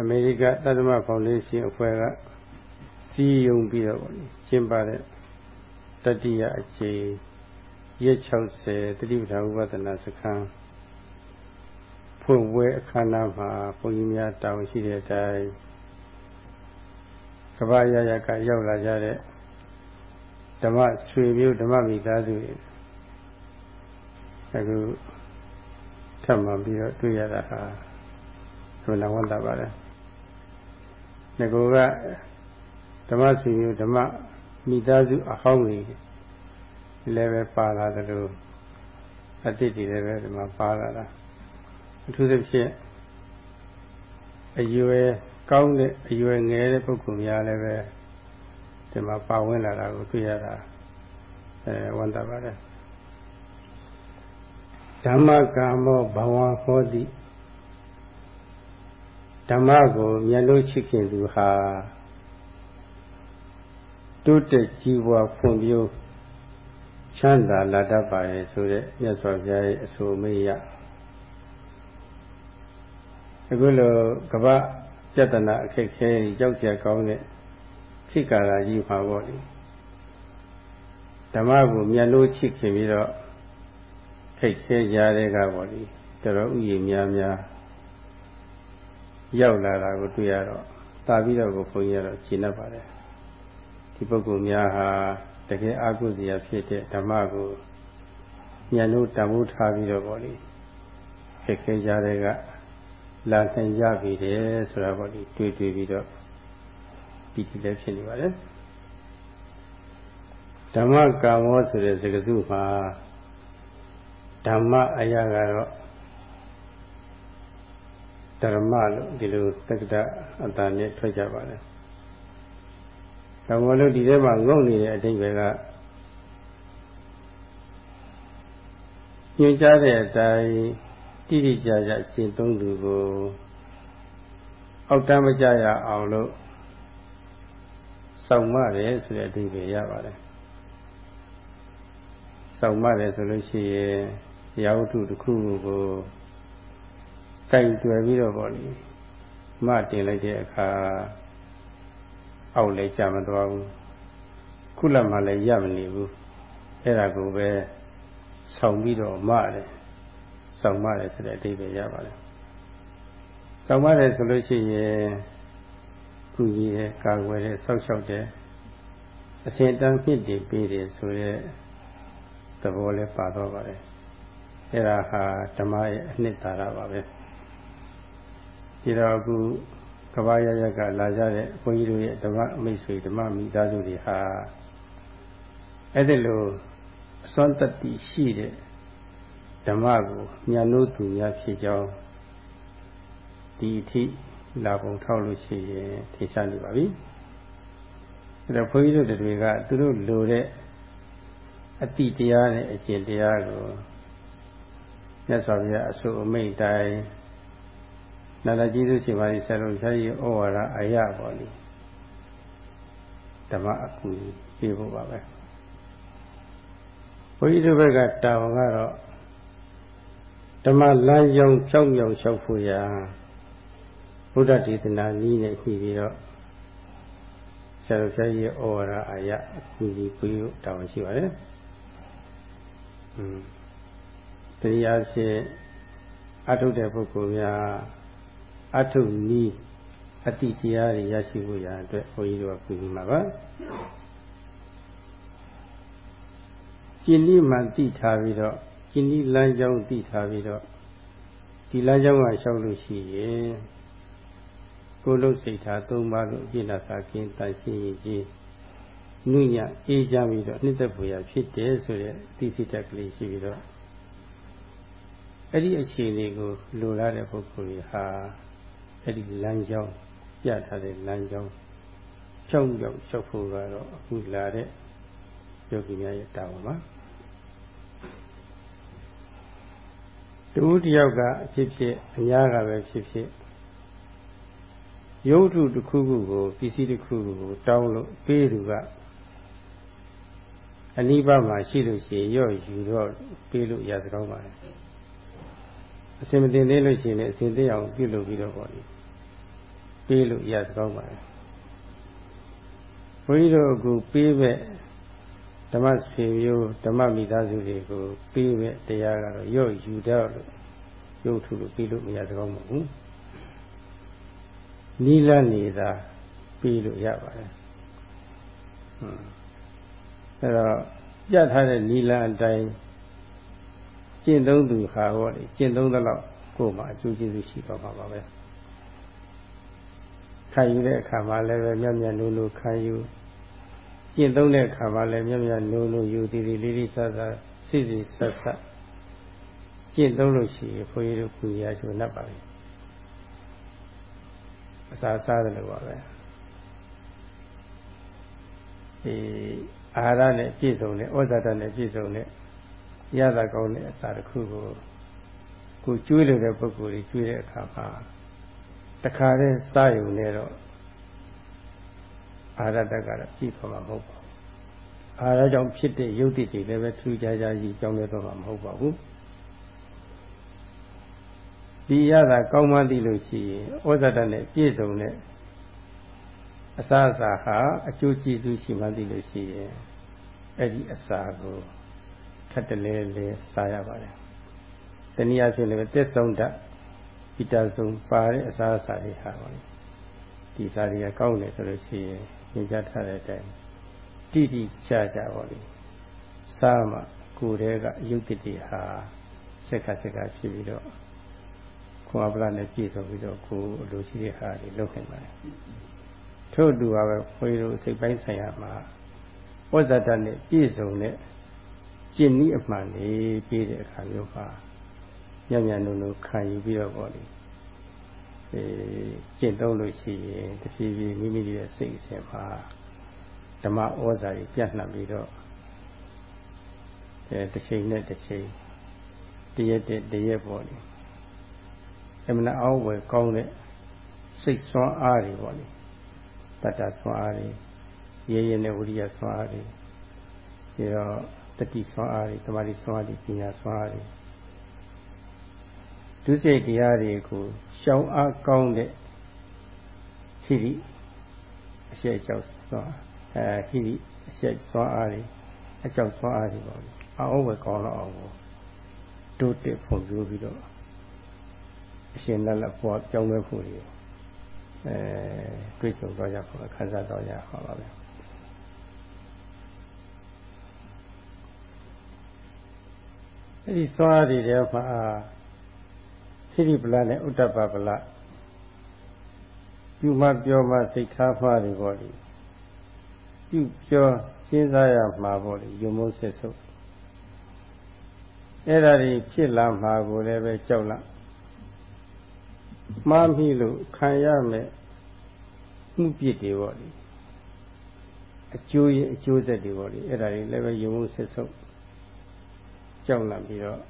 အမေရိကသတ္တမဖောင်ဒေးရှင်းအဖွဲ့ကစီယုံပြီးတော့ကျင်းပတဲ့တတိယအကြိမ်ရက်60တတိပဌာဥပဒနာစခန်းဖွင့်ပွဲအခမ်းအနားမှာဘုန်းကြီးများတောင်းရှိတဲ့အတိုင်းကဘာရရကရောက်လာကြတဲ့ဓမ္မဆွေမျိုးဓမ္မမိသားစုတွေအခုထပ်မှပြီးတော့တွေ့ရတာဟာဘယ်လိုဝန္တာပါလဲ ငကိုကဓမ္မဆွေမျိုးဓမ္မမိသားစုအဟောင်းကြီးလည်းပဲပါလာတယ်လို့အတိတ်တွေလည်းပဲဒီမှာပါလာတာအထူးသဖြင့်အရွယ်ကောင်းတဲ့အရွယ်ငယ်တဲ့ပုဂ္ဂိုလ်များလည်းပဲဒီမှာပါဝင်လာတာကိုတွေ့ရတာအဲဝန်တာပါတယ်ဓမ္မကာမောဘဝဟောတိ ဓမ္မကိုမျက်လုံးချစ်ခင်သူဟာတိုးတက်ကြီးပွားဖွံ့ဖြိုးချမ်းသာလာတတ်ပါရဲ့ဆိုတဲ့မြတ်စွာဘုရားရဲ့အဆိုအမေးရအခုလိုကပ္ပပြတနာအခက်ခဲကြောက်ကြကောင်းတဲ့ခိကာရာကြီးမှာပေါ့လေဓမ္မကိုမျက်လို့ချစ်ခင်ပြီးတော့ခိတ်ခဲကြတဲ့ကပေါ့လေတော်တော်ဥယျာဉ်များများ ရောက်လာတာကိုတွေ့ရတော့တာပြီးတော့ကိုဘုန်းကြီးကတော့ရှင်းတတ်ပါတယ်ဒီပုဂ္ဂိုလ်များဟာတကယ်အာဟုဇရာဖြစ်တဲ့ဓမ္မကိုဉာဏ်တို့တံမိုးထားပြီးတော့ပေါ့လေခက်ခဲကြတဲ့ကလာနိုင်ကြပြီတယ်ဆိုတာပေါ့လေတွေ့တွေ့ပြီးတော့ပြီးဒီလည်းဖြစ်နေပါတယ်ဓမ္မကာမောဆိုတဲ့စကားစုမှာဓမ္မအရာကတော့ ဓမ္မလို့ဒီလိုတက္ကတာအတ္တနဲ့ထွက်ကြပါတယ်။ဒါမှမဟုတ်ဒီထဲမှာငုံနေတဲ့အတိတ်ပဲကညွှန်ကြားတဲ့အတိုင်းတိတိကျကျရှင်းသုံးသူကိုအောက်တမ်းမကြရအောင်လို့စောင့်မတယ်ဆိုတဲ့အဓိပ္ပာယ်ရပါတယ်။စောင့်မတယ်ဆိုလို့ရှိရင်ရာဝတ္ထုတစ်ခုကို ကြိုက်တွေ့ပြီးတော့ပေါ့လေမတင်လိုက်တဲ့အခါအောက်လည်းကြမသွားဘူးခုလမှလည်းရမနေဘူးအဲ့ဒါကိုပဲဆောင်ပြီးတော့မတယ်ဆောင်မတယ်ဆိုတဲ့အဓိပ္ပာယ်ရပါတယ်ဆောင်မတယ်ဆိုလို့ရှိရင်ကုကြီးရဲ့ကာကွယ်တဲ့ဆောက်ရှောက်တဲ့အစဉ်တန်းဖြစ်တည်ပေးတယ်ဆိုရဲသဘောလည်းပါတော့ပါတယ်အဲ့ဒါဟာဓမ္မရဲ့အနှစ်သာရပါပဲ ဒီတော့အခုကဘာရရကလာကြတဲ့ဘုန်းကြီးတို့ရဲ့ဓမ္မမိတ်ဆွေဓမ္မမိသားစုတွေဟာအဲ့ဒီလိုအစွမ်းတတ္တိရှိတဲ့ဓမ္မကိုညာလို့သူများဖြစ်ကြောင်းဒီအထိလာပုံထောက်လို့ရှိရင်ထင်ရှားနေပါပြီအဲ့တော့ဘုန်းကြီးတို့တွေကသူတို့လိုတဲ့အတိတရားနဲ့အကျင့်တရားကိုမြတ်စွာဘုရားအဆိုအမိန့်တိုင်း နာနာကျေးဇူးရှင်ပါလိဆရာတော်ဆရာကြီးဩဝါဒအရာပေါ့လေဓမ္မအကူပြေဖို့ပါပဲဘုန်းကြီးတို့ဘက်ကတာဝန်ကတော့ဓမ္မလမ်းကြောင်းကြောက်မြောက်လျှောက်ဖို့ရာဘုရားဒေသနာနည်းနဲ့ဖြည့်ပြီးတော့ဆရာတော်ဆရာကြီးဩဝါဒအရာအကူကြီးပြေဖို့တာဝန်ရှိပါတယ်။อืมတရားဖြင့်အထုတ်တဲ့ပုဂ္ဂိုလ်များ အထုတ်နည်းအတိတရားတွေရရှိဖို့ရာအတွက်ဘုန်းကြီးတို့ကပြုမှာပါကျင်ဤမှသိထားပြီးတော့ကျင်ဤလမ်းကြောင်းသိထားပြီးတော့ဒီလမ်းကြောင်းကလျှောက်လို့ရှိရင်ကိုယ်လုံးစိတ်ထားသုံးပါးလို့အပြည့်နာစာကင်းတန်ရှင်းရင်ကြီးနုညအေးကြပြီးတော့နှစ်သက်ဖွယ်ရဖြစ်တယ်ဆိုတဲ့သိစိတ်တက်ကလေးရှိပြီးတော့အဲ့ဒီအခြေအနေကိုလိုလားတဲ့ပုဂ္ဂိုလ်တွေဟာ အဲ့ဒီလမ်းကြောင်းပြထားတဲ့လမ်းကြောင်းကြောက်ကြောက်လျှောက်ဖို့ကတော့အခုလာတဲ့ယောဂီများရဲ့တာဝန်ပါတူတယောက်ကအဖြစ်ဖြစ်အများကပဲဖြစ်ဖြစ်ရုပ်ထုတစ်ခုခုကိုပစ္စည်းတစ်ခုခုကိုတောင်းလို့ပေးသူကအနိဗ္ဗာန်မှာရှိလို့ရှိရင်ရော့ယူတော့ပေးလို့ရစကောင်းပါလေ အစင်မတင်သေးလို့ရှိရင်လည်းအစင်သိအောင်ပြုလုပ်ပြီးတော့ပေါ့လေပေးလို့ရစကောင်းပါလေဘုန်းကြီးတို့အခုပေးမဲ့ဓမ္မဆွေမျိုးဓမ္မမိသားစုတွေကိုပေးမဲ့တရားကတော့ရော့ယူတော့လို့ရုပ်ထုလို့ပေးလို့မရစကောင်းပါဘူးနီလနေတာပေးလို့ရပါတယ်ဟွန်းအဲတော့ပြတ်ထားတဲ့နီလအတိုင်း ကျင့်သုံးသူဟာဟောလေကျင့်သုံးသလောက်ကိုယ်မှာအကျိုးကျေးဇူးရှိတော့မှာပါပဲခံယူတဲ့အခါမှာလည်းပဲမြတ်မြတ်နိုးနိုးခံယူကျင့်သုံးတဲ့အခါမှာလည်းမြတ်မြတ်နိုးနိုးယူတည်တည်လေးလေးဆဆစိစိဆက်ဆက်ကျင့်သုံးလို့ရှိရင်ဘုန်းကြီးတို့ကုရချိုးနှပ်ပါလေအစာစားတယ်လို့ပါပဲဒီအာဟာရနဲ့ပြည့်စုံတဲ့ဩဇာတနဲ့ပြည့်စုံတဲ့ ရတာကောင်းတဲ့အစာတစ်ခုကိုကိုကျွေးလို့တဲ့ပုဂ္ဂိုလ်ကြီးကျွေးတဲ့အခါမှာတခါတည်းစားယုံနေတော့အာရတကတော့ပြည့်သွားမှာမဟုတ်ပါဘူးအာရကြောင့်ဖြစ်တဲ့ယုတ်တိတွေလည်းပဲထူးခြားခြားကြီးကြောင်းလဲတော့မှာမဟုတ်ပါဘူးဒီရတာကောင်းမှသိလို့ရှိရင်ဩဇာတနဲ့ပြည့်စုံတဲ့အစာအစာဟာအကျိုးကျေးဇူးရှိမှသိလို့ရှိရင်အဲ့ဒီအစာကို ထပ်တလဲလဲစားရပါတယ်။တနည်းအားဖြင့်လည်းတက်ဆုံးတဗီတာဆုံပါတဲ့အစာအစာတွေဟာပါဒီစာတွေကကောင်းတယ်ဆိုလို့ရှိရင်ညွှန်ကြားထားတဲ့အတိုင်းတိတိကျကျပါလိစားမှကိုယ်တည်းကအယုတ်တိဟာစက္ခစက္ခဖြစ်ပြီးတော့ခွာပလနဲ့ပြည့်စုံပြီးတော့ကိုယ်အလိုရှိတဲ့ဟာတွေလုပ်နိုင်ပါတယ်ထို့တူပါပဲခွေးတို့စိတ်ပိုင်းဆိုင်ရာမှာဝဇ္ဇတနဲ့ပြည့်စုံတဲ့ ကျင့်နည်းအမှန်လေးပြီးတဲ့အခါမျိုးမှာညံ့ညံ့နုံနုံခံယူပြီးတော့ပေါ့လေအဲကျင့်သုံးလို့ရှိရင်တဖြည်းဖြည်းမိမိရဲ့စိတ်အစဉ်မှာဓမ္မဩဇာကြီးပြန့်နှံ့ပြီးတော့အဲတစ်ချိန်နဲ့တစ်ချိန်တရက်တဲ့တရက်ပေါ့လေအမှန်အောင်းဝယ်ကောင်းတဲ့စိတ်ဆွမ်းအားတွေပေါ့လေတတ္တဆွမ်းအားတွေရဲရဲနဲ့ဝိရိယဆွမ်းအားတွေပြီးတော့ တတိဆွမ်းအားတွေတမာတိဆွမ်းအားတွေပညာဆွမ်းအားတွေဒုစိတ်တရားတွေကိုရှောင်အားကောင်းတဲ့ဟိရိအရှိအကြောက်ဆွမ်းအဲဟိရိအရှိဆွမ်းအားတွေအကြောက်ဆွမ်းအားတွေပေါ့အောင်းဝယ်ကောင်းတော့အောင်ကိုတိုးတက်ဖွံ့ဖြိုးပြီးတော့အရှင်လက်လက်ပေါ်ကြောင်းလဲဖို့တွေအဲတွေ့ကြုံတော့ရဖို့ခံစားတော့ရပါပါပဲ အဲ့ဒီစွားတွေထဲမှာခိရိပလနဲ့ဥတ္တပပလပြုမှပြောမှစိတ်ထားမှတွေပေါ့လေပြုပြောစဉ်းစားရမှာပေါ့လေယုံမိုးဆက်ဆုပ်အဲ့ဒါတွေဖြစ်လာမှာကိုလည်းပဲကြောက်လားမှားမိလို့ခံရမယ်မှုပြစ်တွေပေါ့လေအကျိုးရဲ့အကျိုးဆက်တွေပေါ့လေအဲ့ဒါတွေလည်းပဲယုံမှုဆက်ဆုပ် ကြောက်လန့်ပြီးတော့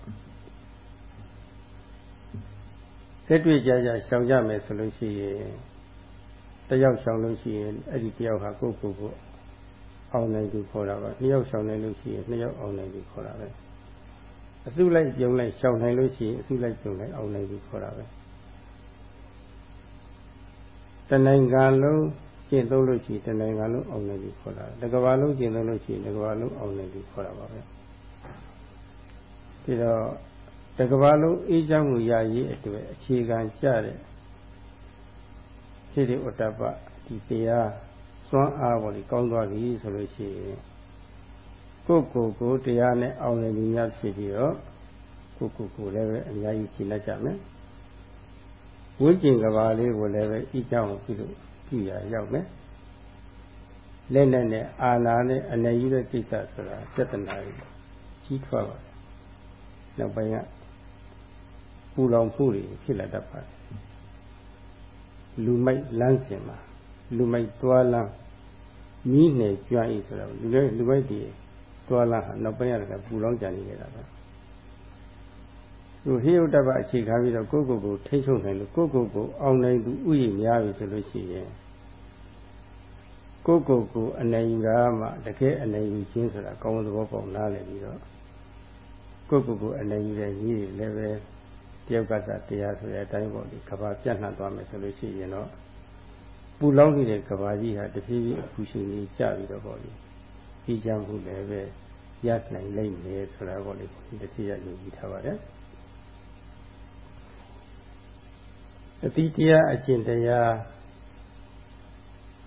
သက်တွေ့ကြကြရှောင်ကြမယ်ဆိုလို့ရှိရင်တယောက်ရှောင်လို့ရှိရင်အဲ့ဒီတယောက်ဟာကိုယ့်ကိုယ်ကိုအောင်နိုင်သူခေါ်တာပါနှစ်ယောက်ရှောင်နိုင်လို့ရှိရင်နှစ်ယောက်အောင်နိုင်သူခေါ်တာပဲအစုလိုက်ပြုံလိုက်ရှောင်နိုင်လို့ရှိရင်အစုလိုက်ပြုံလိုက်အောင်နိုင်သူခေါ်တာပဲတနိုင်ငံလုံးကျင့်သုံးလို့ရှိရင်တနိုင်ငံလုံးအောင်နိုင်ပြီခေါ်တာတကဘာလုံးကျင့်သုံးလို့ရှိရင်တကဘာလုံးအောင်နိုင်ပြီခေါ်တာပါပဲ ပြီးတော့တကဘာလုံးအေးချမ်းမှုရရေးအတွက်အခြေခံကြတဲ့ဖြစ်တဲ့ဥတ္တပဒီတရားစွမ်းအားပေါ်ကြီးကောင်းသွားပြီဆိုလို့ရှိရင်ကိုယ့်ကိုယ်ကိုတရားနဲ့အောင်နိုင်ပြီများဖြစ်ပြီးတော့ကိုယ့်ကိုယ်ကိုလည်းပဲအများကြီးရှင်းတတ်ကြမယ်ဝိကျင်ကဘာလေးကိုလည်းပဲဤကြောင်းပြုလို့ပြုရရောက်မယ်လက်နဲ့နဲ့အာနာနဲ့အနေယူတဲ့ကိစ္စဆိုတာပြဿနာကြီးထွားပါတယ် နောက်ပိုင်းကပူလောင်မှုတွေဖြစ်လာတတ်ပါတယ်လူမိုက်လမ်းစဉ်မှာလူမိုက်သွားလမ်းမြည်နေကြွဤဆိုတော့လူတွေလူမိုက်တွေသွားလမ်းဟာနောက်ပိုင်းရတယ်ပူလောင်ကြနေကြတာပဲသူဟိယုတ္တပအခြေခံပြီးတော့ကိုယ့်ကိုယ်ကိုထိချုပ်နိုင်လို့ကိုယ့်ကိုယ်ကိုအောင်နိုင်သူဥယျာဉ်များပြီဆိုလို့ရှိရင်ကိုယ့်ကိုယ်ကိုအနေယူတာမှတကယ်အနေယူခြင်းဆိုတာကောင်းသဘောပေါက်နားလည်ပြီးတော့ ကိုယ့်ကိုယ်ကိုအနေယူတဲ့ကြီးလည်းပဲတယောက်ကစားတရားဆိုတဲ့အတိုင်းပေါ့ဒီကဘာပြန့်နှံ့သွားမယ်ဆိုလို့ရှိရင်တော့ပူလောင်နေတဲ့ကဘာကြီးဟာတဖြည်းဖြည်းအပူရှင်ကြီးကျပြီးတော့ပေါ့လေပြီးချမ်းမှုလည်းပဲရနိုင်လိမ့်မယ်ဆိုတာပေါ့လေဒီတစ်ချက်ရယူကြည့်ထားပါတယ်အတိတရားအကျင့်တရား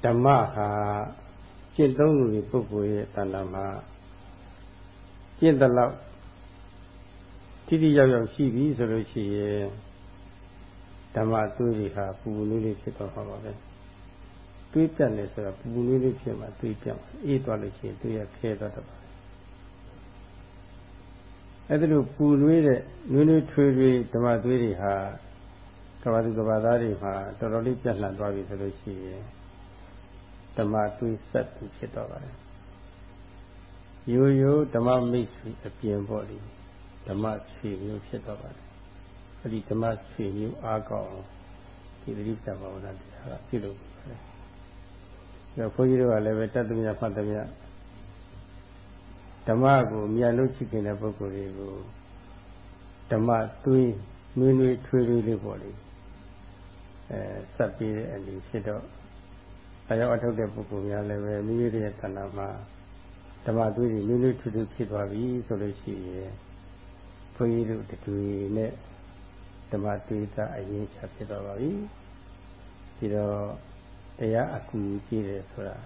ဓမ္မဟာကျင့်သုံးလူပုဂ္ဂိုလ်ရဲ့တဏ္ဍာမှာကျင့်တဲ့လောက် တိတိယောက်ယောက်ရှိပြီဆိုလို့ရှိရင်ဓမ္မသွေးတွေဟာပူပူလေးလေးဖြစ်သွားမှာပါပဲတွေးပြတ်နေဆိုတာပူပူလေးလေးဖြစ်မှတွေးပြတ်အေးသွားလို့ရှိရင်တွေးရခဲသွားတော့ပါအဲ့ဒါလိုပူနွေးတဲ့နွေးနွေးထွေးထွေးဓမ္မသွေးတွေဟာကဘာသူကဘာသားတွေမှာတော်တော်လေးပြတ်လှန်သွားပြီဆိုလို့ရှိရင်ဓမ္မသွေးဆက်ပြီးဖြစ်တော့ပါတယ်ရိုးရိုးဓမ္မမိတ်ဆွေအပြင်ပေါ့လေ ဓမ္မဆွေမျိုးဖြစ်တော့ပါတယ်အဲ့ဒီဓမ္မဆွေမျိုးအားကောင်းဒီပရိစ္ဆေဘာဝနာတရားကပြုလုပ်ပါတယ်။ဒါဘုန်းကြီးတို့ကလည်းပဲတတ်သမ ्या ဖတ်သမ ्या ဓမ္မကိုမြတ်လို့ချစ်ခင်တဲ့ပုဂ္ဂိုလ်တွေကိုဓမ္မသွေးနွေးနွေးထွေးထွေးလေးပေါ့လေအဲဆက်ပြီးတဲ့အနေဖြစ်တော့အရောက်အထုတ်တဲ့ပုဂ္ဂိုလ်များလည်းပဲမိမိရဲ့တဏ္ဍာမှာဓမ္မသွေးတွေနွေးနွေးထွေးထွေးဖြစ်သွားပြီဆိုလို့ရှိရင် ဘုန်းကြီးတို့တူနဲ့ဓမ္မသွေးသားအရင်ချဖြစ်သွားပါပြီဒီတော့တရားအကူကြည့်တယ်ဆိုတာ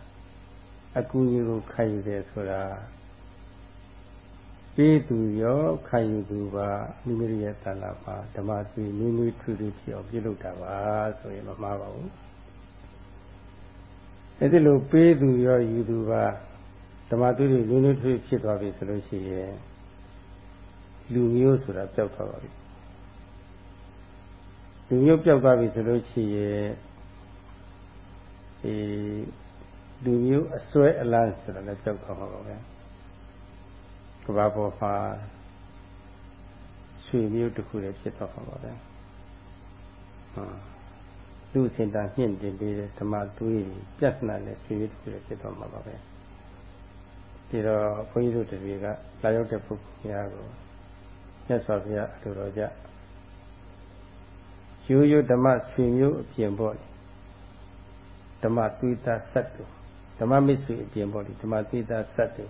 အကူကြီးကိုခံယူတယ်ဆိုတာပေးသူရောခံယူသူပါမိမိရဲ့တဏ္ဍာပါဓမ္မသွေးနွေးနွေးထွေးထွေးဖြစ်အောင်ပြုလုပ်တာပါဆိုရင်မမှားပါဘူးအဲ့ဒီလိုပေးသူရောယူသူပါဓမ္မသွေးတွေနွေးနွေးထွေးဖြစ်သွားပြီဆိုလို့ရှိရင် လူမျိုးဆိုတာပျောက်သွားပါပြီလူမျိုးပျောက်သွားပြီဆိုလို့ရှိရင်ဒီလူမျိုးအစွဲအလန်းဆိုတာလည်းပျောက်သွားမှာပါပဲကဘာပေါ်မှာဆွေမျိုးတစ်ခုလည်းဖြစ်သွားမှာပါပဲဟုတ်လူစင်တာမြင့်တင်ပေးတဲ့ဓမ္မသွေးပြတ်နှံ့တဲ့ဆွေမျိုးတစ်ခုလည်းဖြစ်သွားမှာပါပဲဒီတော့ဘုန်းကြီးတို့တွေကလာရောက်တဲ့ပုဂ္ဂိုလ်များကို မြတ်စွာဘုရားအလိုတော်ကြရိုးရိုးဓမ္မဆွေမျိုးအပြင်ပေါ့ဓမ္မသွေးသားဆက်တူဓမ္မမိတ်ဆွေအပြင်ပေါ့ဓမ္မသွေးသားဆက်တူ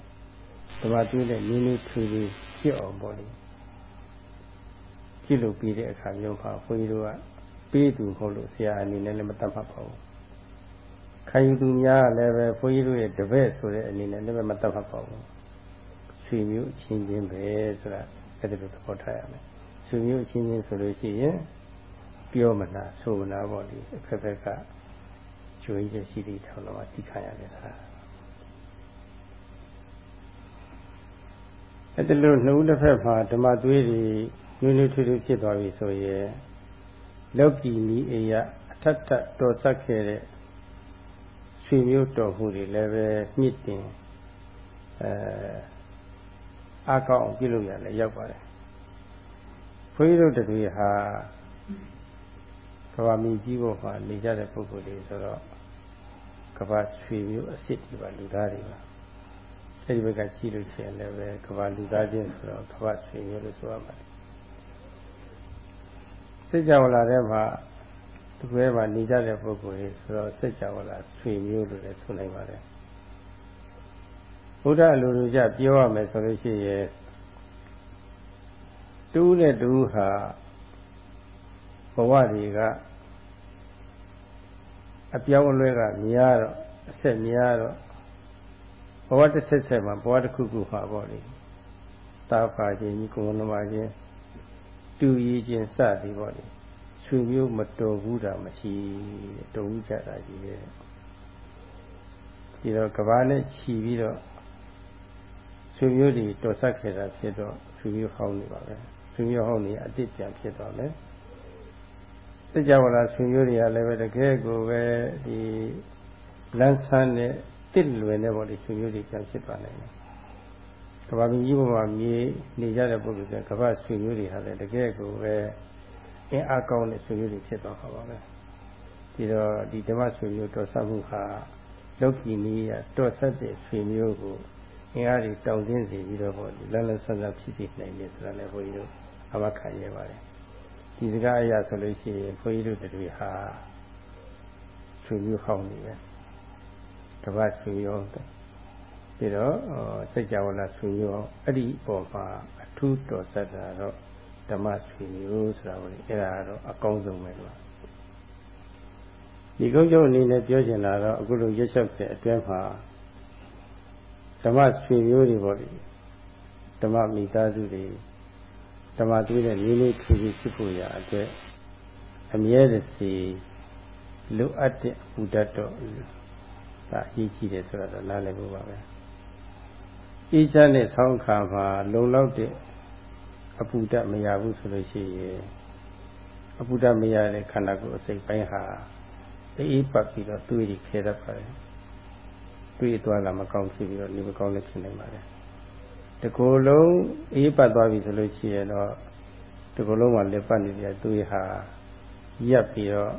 ဓမ္မသွေးနဲ့နင်းနေထွေထွေဖြစ်အောင်ပေါ့လေကြည့်လို့ပြီးတဲ့အခါမျိုးမှာဘုန်းကြီးတို့ကပေးသူဟုတ်လို့ဆရာအနေနဲ့လည်းမတတ်မှတ်ပါဘူးခံယူသူများလည်းပဲဘုန်းကြီးတို့ရဲ့တပည့်ဆိုတဲ့အနေနဲ့လည်းမတတ်မှတ်ပါဘူးဆွေမျိုးအချင်းချင်းပဲဆိုတာ အဲ့ဒါလိုသဘောထားရမယ်ဆွေမျိုးအချင်းချင်းဆိုလို့ရှိရင်ပြောမနာဆိုမနာပေါ့လေအခက်အခဲကကျွေးရရှိသည့်ထောင်တော်တိခါရတယ်ဆိုတာအဲ့ဒါလို့နှုတ်တစ်ဖက်မှာဓမ္မသွေးတွေနွေးနွေးထွေးထွေးဖြစ်သွားပြီဆိုရင်လောကီနီးအေယအထက်ထတော်ဆက်ခဲ့တဲ့ဆွေမျိုးတော်မှုတွေလည်းပဲမြင့်တင်အဲ အကောင်းပြုလုပ်ရလဲရောက်ပါတယ်ဘုန်းကြီးတို့တွေဟာကဘာမီကြီးဘောမှာနေကြတဲ့ပုဂ္ဂိုလ်တွေဆိုတော့ကဘာဆွေမျိုးအစ်စ်တွေပါလူသားတွေပါအဲ့ဒီဘက်ကကြည့်လို့ရှိရင်လည်းပဲကဘာလူသားချင်းဆိုတော့ကဘာဆွေမျိုးလို့ဆိုရမှာစိတ်ကြဝဠာထဲမှာဒီကွဲမှာနေကြတဲ့ပုဂ္ဂိုလ်တွေဆိုတော့စိတ်ကြဝဠာဆွေမျိုးလို့လည်းဆိုနိုင်ပါတယ် ဘုရားလူလူကြပြောရမယ်ဆိုလို့ရှိရင်တူးနဲ့တူးဟာဘဝတွေကအပြောင်းအလဲကများတော့အဆက်များတော့ဘဝတစ်ဆက်ဆက်မှာဘဝတစ်ခုခုမှာပေါ့လေတာဖာခြင်းကြီးကိုယ်လုံးပါခြင်းတူရည်ခြင်းစသည်ပေါ့လေဆွေမျိုးမတော်ဘူးတာမရှိတော်ဘူးကြတာကြီးရဲ့ဒီတော့ကဘာနဲ့ခြီးပြီးတော့ ဆွေမျိုးတွေတော်ဆက်ခဲ့တာဖြစ်တော့ဆွေမျိုးဟောင်းနေပါပဲဆွေမျိုးဟောင်းနေအတိတ်ပြန်ဖြစ်သွားတယ်စကြဝဠာဆွေမျိုးတွေကလည်းပဲတကယ်ကိုပဲဒီလန်းဆန်းတဲ့တစ်လွယ်တဲ့ဘောဒီဆွေမျိုးတွေပြန်ဖြစ်သွားနိုင်တယ်။ကဘာမင်းကြီးဘုရားမြေနေကြတဲ့ပုဂ္ဂိုလ်တွေကဘာဆွေမျိုးတွေဟာလည်းတကယ်ကိုပဲအင်းအားကောင်းတဲ့ဆွေမျိုးတွေဖြစ်သွားပါပါပဲ။ဒီတော့ဒီဓမ္မဆွေမျိုးတော်ဆက်မှုဟာလောကီနည်းတော်ဆက်တဲ့ဆွေမျိုးကို အင်အားတွေတောင်းတင်းစေပြီးတော့ပေါ့လန်းလန်းဆန်းဆန်းဖြစ်စေနိုင်တယ်ဆိုတာလည်းဘုန်းကြီးတို့အမခံရပါတယ်။ဒီစကားအရာဆိုလို့ရှိရင်ဘုန်းကြီးတို့တွေဟာဆွဆွေမျိုးဟောင်းနေပဲဓမ္မဆွေမျိုးပြီးတော့စัจ java လာဆွေမျိုးအဲ့ဒီပေါ်မှာအထူးတော်ဆက်တာတော့ဓမ္မဆွေမျိုးဆိုတာကိုအဲ့ဒါတော့အကောင်းဆုံးပဲလို့ဒီကုန်းကျုပ်အနေနဲ့ပြောချင်တာတော့အခုလိုရွတ်လျှောက်တဲ့အတွဲမှာ ဓမ္မဆွေမျိုးတွေပေါ့လေဓမ္မမိသားစုတွေဓမ္မသွေးတဲ့မျိုးလေးထူထူဖြစ်ဖို့ရအတွက်အမြဲတစေလိုအပ်တဲ့ဘုဒ္ဓတော်ဒါအရေးကြီးတယ်ဆိုတာတော့နားလည်ဖို့ပါပဲအေးချမ်းတဲ့ဆောင်းခါမှာလုံလောက်တဲ့အပူဓာတ်မရဘူးဆိုလို့ရှိရင်အပူဓာတ်မရတဲ့ခန္ဓာကိုယ်အစိတ်ပိုင်းဟာအေးပတ်ပြီးတော့တွေးပြီးခဲတတ်ပါတယ် တွေးသွားလာမကောင်းဖြစ်ပြီးတော့နေမကောင်းလည်းဖြစ်နိုင်ပါတယ်တကိုယ်လုံးအေးပတ်သွားပြီဆိုလို့ရှိရင်တော့တကိုယ်လုံးမှာလက်ပတ်နေပြတွေးဟာရပ်ပြီးတော့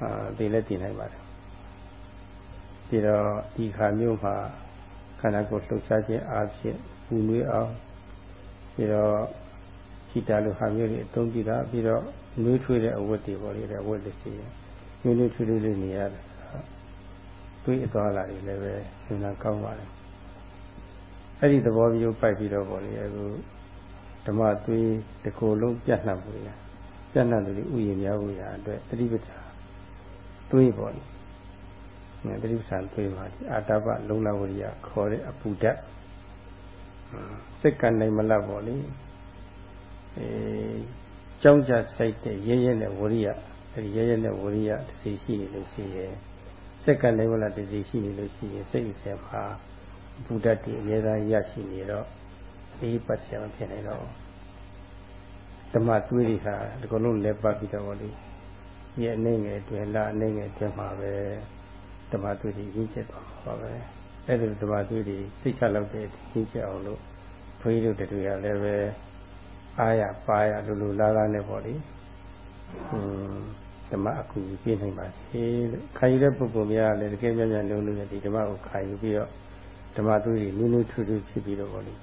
အာသိလည်းသိနိုင်ပါတယ်ပြီးတော့ဒီခါမျိုးမှာခန္ဓာကိုယ်လှုပ်ရှားခြင်းအားဖြင့်ပူနွေးအောင်ပြီးတော့ဟိတာလိုဟာမျိုးတွေအသုံးပြုတာပြီးတော့နွေးထွေးတဲ့အဝတ်တွေပေါ်လေတဲ့အဝတ်တွေရှိတယ်နွေးနွေးထွေးထွေးလေးနေရတယ် တွေးအသွားလာတွေလည်းပဲစဉ်းစားကောင်းပါတယ်အဲ့ဒီသဘောမျိုးပိုက်ပြီးတော့ပေါ်လေအခုဓမ္မသွေးတစ်ခုလုံးပြတ်နှံ့မှုရပြတ်နှံ့သူတွေဥယျာဉ်များဖို့ရအတွက်တတိပဋ္ဌာသွေးပေါ်လေ။တတိပ္ပံသွေးမှာအာတပလုံလဝရိယခေါ်တဲ့အပူဓာတ်စိတ်ကနိုင်မလတ်ပေါ့လေ။အဲကြောင်းကြစိတ်တဲ့ရဲရဲနဲ့ဝရိယအဲဒီရဲရဲနဲ့ဝရိယတစ်စီရှိနေလို့ရှိရဲ့ စိတ်ကနိုင်မလတ်တစ်စီရှိနေလို့ရှိရဲ့စိတ်အစမှာဘုဒ္ဓတည်းအများသားရရှိနေတော့အေးပတ်ချင်ဖြစ်နေတော့ဓမ္မသွေးတွေဟာဒီကုလုံးလက်ပတ်ပြီးတော့လေဒီအနေငယ်အတွင်းလာအနေငယ်အတွင်းမှာပဲဓမ္မသွေးတွေရင်းချက်သွားပါပဲအဲ့ဒီဓမ္မသွေးတွေစိတ်ချလောက်တဲ့ရင်းချက်အောင်လို့ဘုန်းကြီးတို့တွေကလည်းပဲအားရပါရလူလူလားလားနဲ့ပေါ့လေဟွန်း ဓမ္မအကူပြည့်နိုင်ပါစေလို့ခံယူတဲ့ပုဂ္ဂိုလ်များလည်းတကယ်များများလုံးလုံးနဲ့ဒီဓမ္မကိုခံယူပြီးတော့ဓမ္မသွေးတွေနုနုထူးထူးဖြစ်ပြီးတော့ပေါ့လေ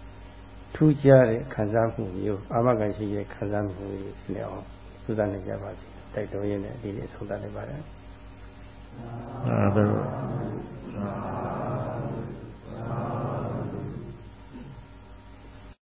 ထူးခြားတဲ့ခံစားမှုမျိုးအာမခံရှိတဲ့ခံစားမှုမျိုးနဲ့အောင်သုဒ္ဓနေကြပါစေတိုက်တော်ရင်းနဲ့ဒီနေ့အဆုံးသတ်နေပါတယ်သာဓု